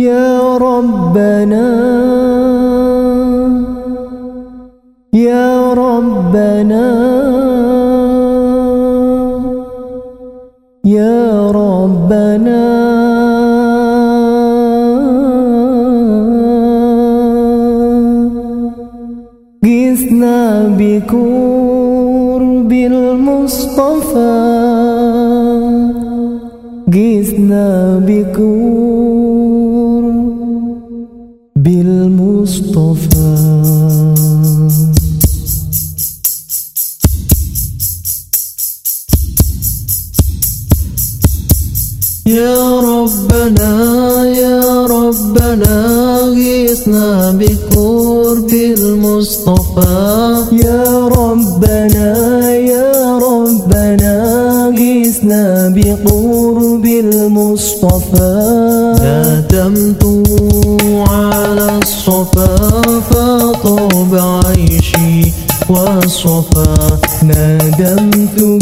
يا ربنا يا ربنا يا ربنا. قسنا بكرب المصطفى قسنا بكور ربنا يا ربنا غيثنا بقرب المصطفى. يا ربنا يا ربنا غيثنا بقرب المصطفى. ندمت على الصفا فطاب عيشي. والصفا ندمته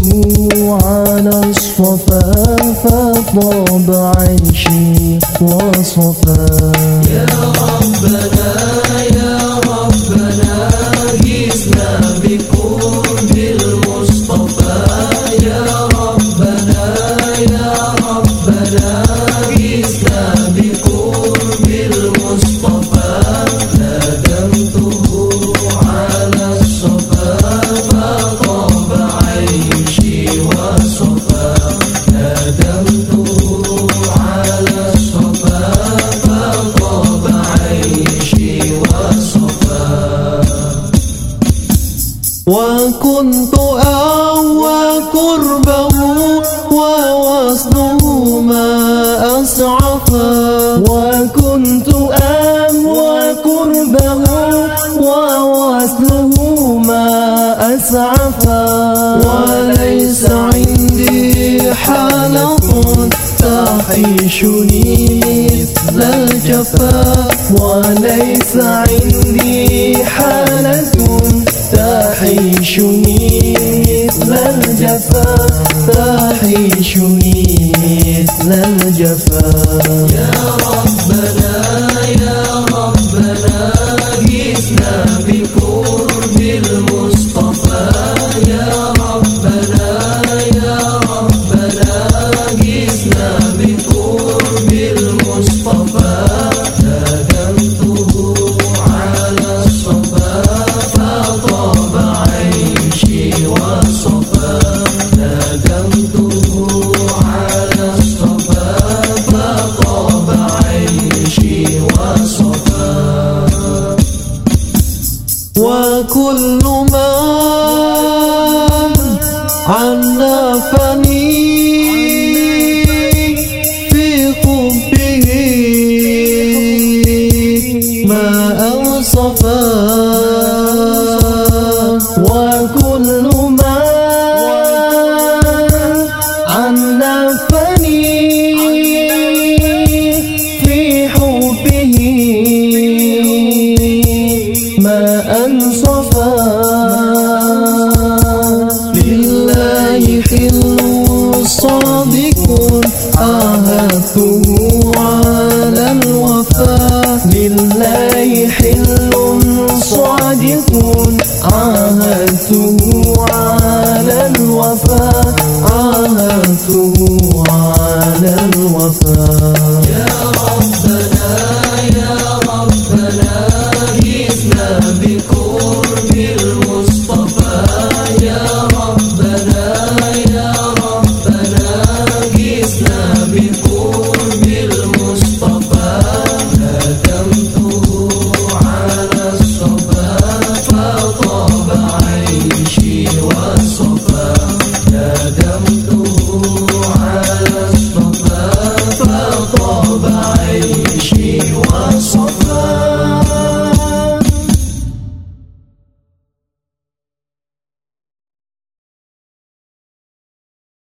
على الصفا فطاب عيشي وصفا. يا ربنا يا ربنا جئنا بقرب المصطفى. يا ربنا يا ربنا أسعفا وليس عندي حالة تعيشني مثل الجفا. وليس عندي حالة تعيشني مثل الجفا. تعيشني مثل الجفا. يا ربنا يا وكل من عنفني في حبه ما أوصفا وكل صادق عاهدته على الوفاء لله حل صادق عاهدته على الوفاء عاهدته على الوفاء